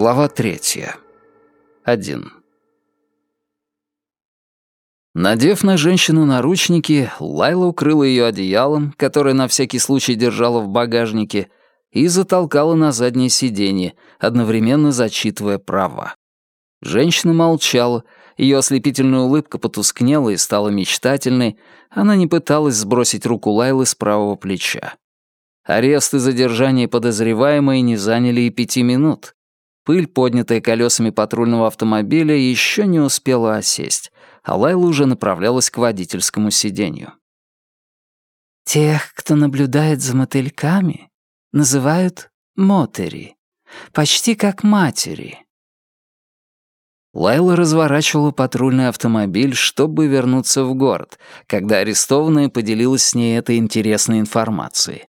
Глава третья. Один. Надев на женщину наручники, Лайла укрыла ее одеялом, которое на всякий случай держала в багажнике, и затолкала на заднее сиденье, одновременно зачитывая права. Женщина молчала, ее ослепительная улыбка потускнела и стала мечтательной, она не пыталась сбросить руку Лайлы с правого плеча. Арест и задержание подозреваемой не заняли и пяти минут. Пыль, поднятая колесами патрульного автомобиля, еще не успела осесть, а Лайла уже направлялась к водительскому сиденью. «Тех, кто наблюдает за мотыльками, называют мотери, почти как матери». Лайла разворачивала патрульный автомобиль, чтобы вернуться в город, когда арестованная поделилась с ней этой интересной информацией.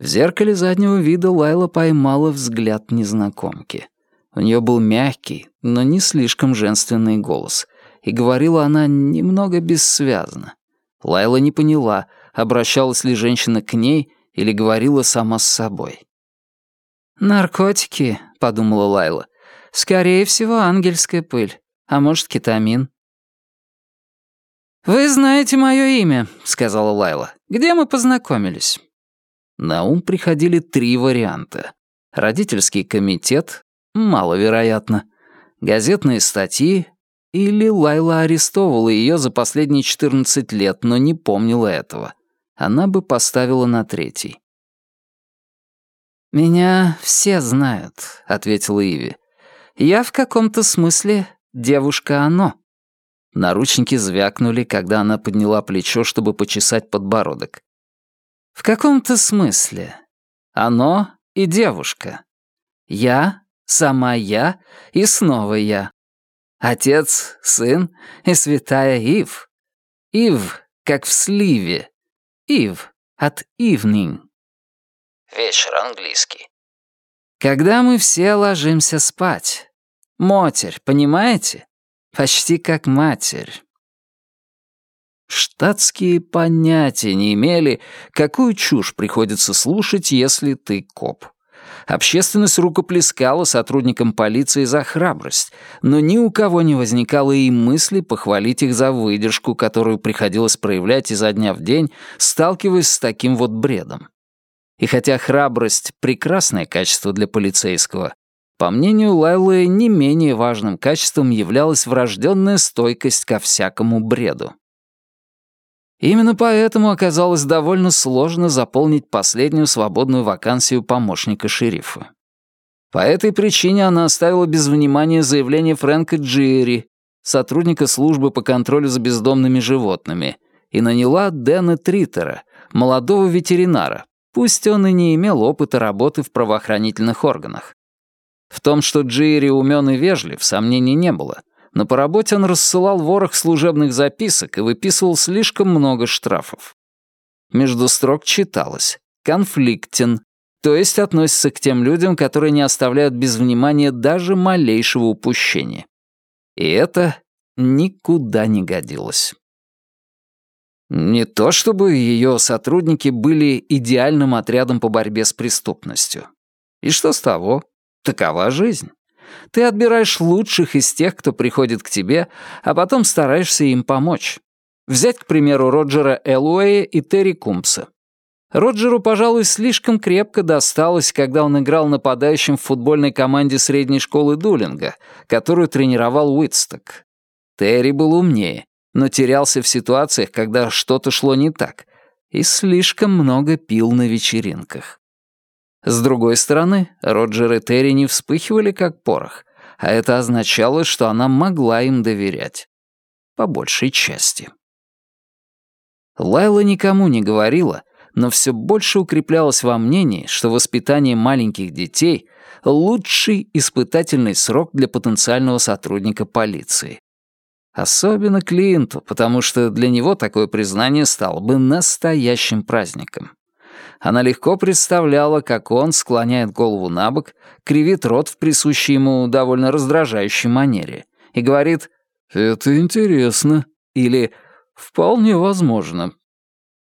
В зеркале заднего вида Лайла поймала взгляд незнакомки. У нее был мягкий, но не слишком женственный голос, и говорила она немного бессвязно. Лайла не поняла, обращалась ли женщина к ней или говорила сама с собой. «Наркотики», — подумала Лайла. «Скорее всего, ангельская пыль, а может, кетамин». «Вы знаете мое имя», — сказала Лайла. «Где мы познакомились?» На ум приходили три варианта. Родительский комитет, маловероятно, газетные статьи или Лайла арестовывала ее за последние 14 лет, но не помнила этого. Она бы поставила на третий. «Меня все знают», — ответила Иви. «Я в каком-то смысле девушка-оно». Наручники звякнули, когда она подняла плечо, чтобы почесать подбородок. В каком-то смысле. Оно и девушка. Я, сама я и снова я. Отец, сын и святая Ив. Ив, как в сливе. Ив от evening. Вечер английский. Когда мы все ложимся спать. Мотерь, понимаете? Почти как матерь. Штатские понятия не имели, какую чушь приходится слушать, если ты коп. Общественность рукоплескала сотрудникам полиции за храбрость, но ни у кого не возникало и мысли похвалить их за выдержку, которую приходилось проявлять изо дня в день, сталкиваясь с таким вот бредом. И хотя храбрость — прекрасное качество для полицейского, по мнению Лайлы, не менее важным качеством являлась врожденная стойкость ко всякому бреду. Именно поэтому оказалось довольно сложно заполнить последнюю свободную вакансию помощника шерифа. По этой причине она оставила без внимания заявление Фрэнка Джиэри, сотрудника службы по контролю за бездомными животными, и наняла Дэна Триттера, молодого ветеринара, пусть он и не имел опыта работы в правоохранительных органах. В том, что Джиэри умен и вежлив, сомнений не было — но по работе он рассылал ворох служебных записок и выписывал слишком много штрафов. Между строк читалось «конфликтен», то есть относится к тем людям, которые не оставляют без внимания даже малейшего упущения. И это никуда не годилось. Не то чтобы ее сотрудники были идеальным отрядом по борьбе с преступностью. И что с того? Такова жизнь. Ты отбираешь лучших из тех, кто приходит к тебе, а потом стараешься им помочь. Взять, к примеру, Роджера Элуэя и Терри Кумпса. Роджеру, пожалуй, слишком крепко досталось, когда он играл нападающим в футбольной команде средней школы Дулинга, которую тренировал Уитсток. Терри был умнее, но терялся в ситуациях, когда что-то шло не так, и слишком много пил на вечеринках. С другой стороны, Роджер и Терри не вспыхивали как порох, а это означало, что она могла им доверять. По большей части. Лайла никому не говорила, но все больше укреплялась во мнении, что воспитание маленьких детей — лучший испытательный срок для потенциального сотрудника полиции. Особенно Клинту, потому что для него такое признание стало бы настоящим праздником. Она легко представляла, как он склоняет голову на бок, кривит рот в присущей ему довольно раздражающей манере и говорит «Это интересно» или «Вполне возможно».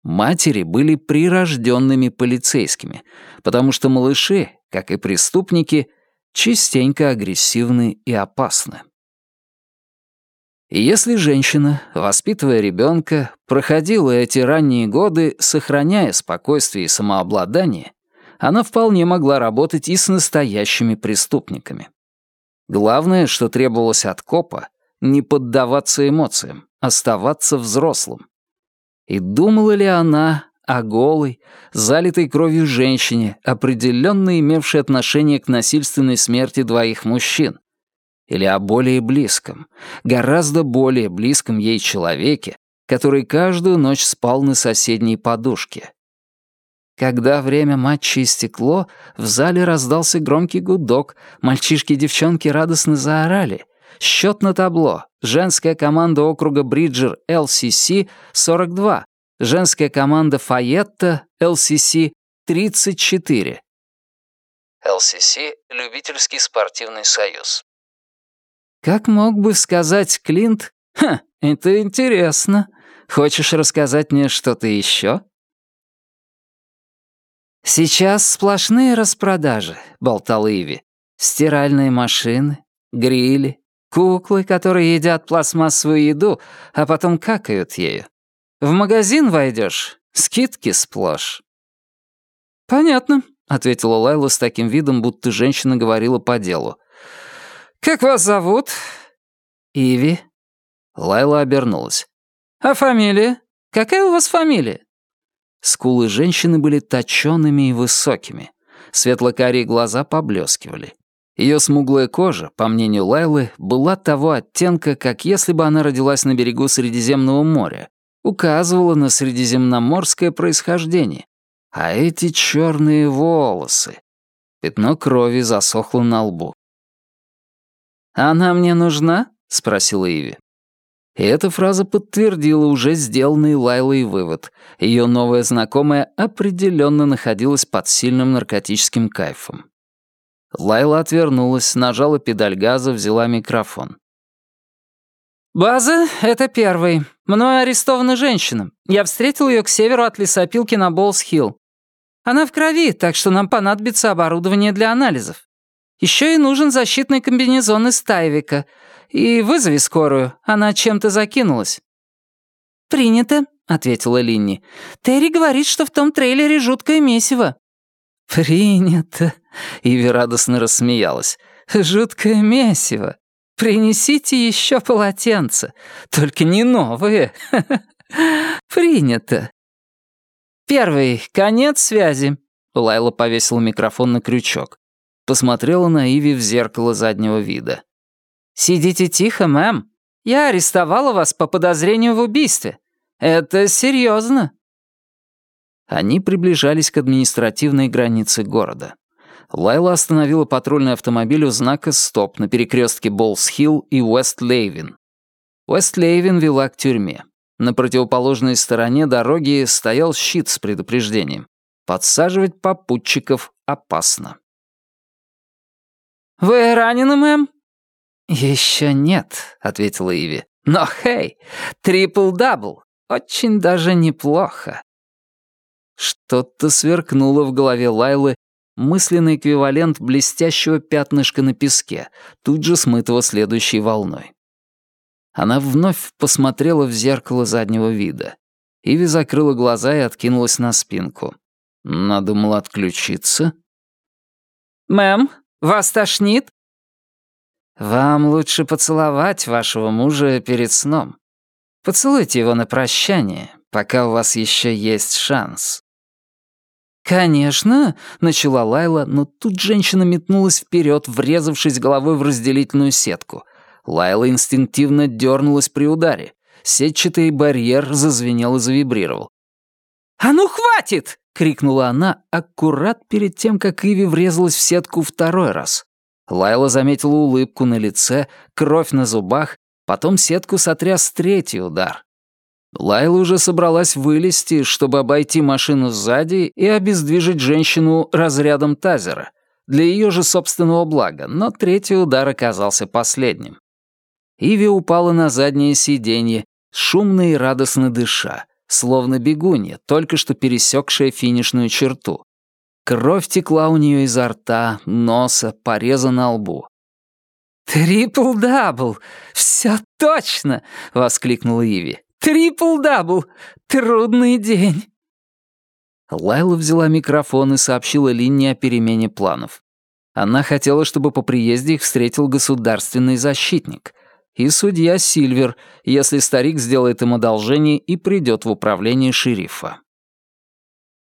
Матери были прирожденными полицейскими, потому что малыши, как и преступники, частенько агрессивны и опасны. И если женщина, воспитывая ребенка, проходила эти ранние годы, сохраняя спокойствие и самообладание, она вполне могла работать и с настоящими преступниками. Главное, что требовалось от копа, не поддаваться эмоциям, оставаться взрослым. И думала ли она о голой, залитой кровью женщине, определенно имевшей отношение к насильственной смерти двоих мужчин, или о более близком, гораздо более близком ей человеке, который каждую ночь спал на соседней подушке. Когда время матча истекло, в зале раздался громкий гудок, мальчишки и девчонки радостно заорали. Счет на табло. Женская команда округа Бриджер LCC 42. Женская команда Файетта LCC 34. LCC — Любительский спортивный союз. Как мог бы сказать Клинт, «Ха, это интересно. Хочешь рассказать мне что-то еще?» «Сейчас сплошные распродажи», — болтал Иви. «Стиральные машины, грили, куклы, которые едят пластмассовую еду, а потом какают ею. В магазин войдешь, скидки сплошь». «Понятно», — ответила Лайла с таким видом, будто женщина говорила по делу. «Как вас зовут?» «Иви». Лайла обернулась. «А фамилия? Какая у вас фамилия?» Скулы женщины были точёными и высокими. Светло-карие глаза поблескивали. Ее смуглая кожа, по мнению Лайлы, была того оттенка, как если бы она родилась на берегу Средиземного моря, указывала на средиземноморское происхождение. А эти черные волосы... Пятно крови засохло на лбу. «Она мне нужна?» — спросила Иви. И эта фраза подтвердила уже сделанный Лайлой вывод. Ее новая знакомая определенно находилась под сильным наркотическим кайфом. Лайла отвернулась, нажала педаль газа, взяла микрофон. «База — это первый. Мною арестована женщина. Я встретил ее к северу от лесопилки на Болс-Хилл. Она в крови, так что нам понадобится оборудование для анализов. Еще и нужен защитный комбинезон из Тайвика. И вызови скорую, она чем-то закинулась». «Принято», — ответила Линни. «Терри говорит, что в том трейлере жуткое месиво». «Принято», — Иви радостно рассмеялась. «Жуткое месиво. Принесите еще полотенце, только не новые. Принято». «Первый, конец связи», — Лайла повесила микрофон на крючок. Посмотрела на Иви в зеркало заднего вида. «Сидите тихо, мэм. Я арестовала вас по подозрению в убийстве. Это серьезно. Они приближались к административной границе города. Лайла остановила патрульный автомобиль у знака «Стоп» на перекрестке Болс-Хилл и Уэст-Лейвин. Уэст-Лейвин вела к тюрьме. На противоположной стороне дороги стоял щит с предупреждением. Подсаживать попутчиков опасно. «Вы ранены, мэм?» «Еще нет», — ответила Иви. «Но хей, трипл-дабл, очень даже неплохо». Что-то сверкнуло в голове Лайлы, мысленный эквивалент блестящего пятнышка на песке, тут же смытого следующей волной. Она вновь посмотрела в зеркало заднего вида. Иви закрыла глаза и откинулась на спинку. Надумала отключиться. «Мэм, вас тошнит?» «Вам лучше поцеловать вашего мужа перед сном. Поцелуйте его на прощание, пока у вас еще есть шанс». «Конечно», — начала Лайла, но тут женщина метнулась вперед, врезавшись головой в разделительную сетку. Лайла инстинктивно дернулась при ударе. Сетчатый барьер зазвенел и завибрировал. «А ну хватит!» — крикнула она аккурат перед тем, как Иви врезалась в сетку второй раз. Лайла заметила улыбку на лице, кровь на зубах, потом сетку сотряс третий удар. Лайла уже собралась вылезти, чтобы обойти машину сзади и обездвижить женщину разрядом тазера, для ее же собственного блага, но третий удар оказался последним. Иви упала на заднее сиденье, шумно и радостно дыша, словно бегунья, только что пересекшая финишную черту. Кровь текла у нее изо рта, носа, пореза на лбу. «Трипл-дабл! Все точно!» — воскликнула Иви. «Трипл-дабл! Трудный день!» Лайла взяла микрофон и сообщила Линне о перемене планов. Она хотела, чтобы по приезде их встретил государственный защитник и судья Сильвер, если старик сделает им одолжение и придет в управление шерифа.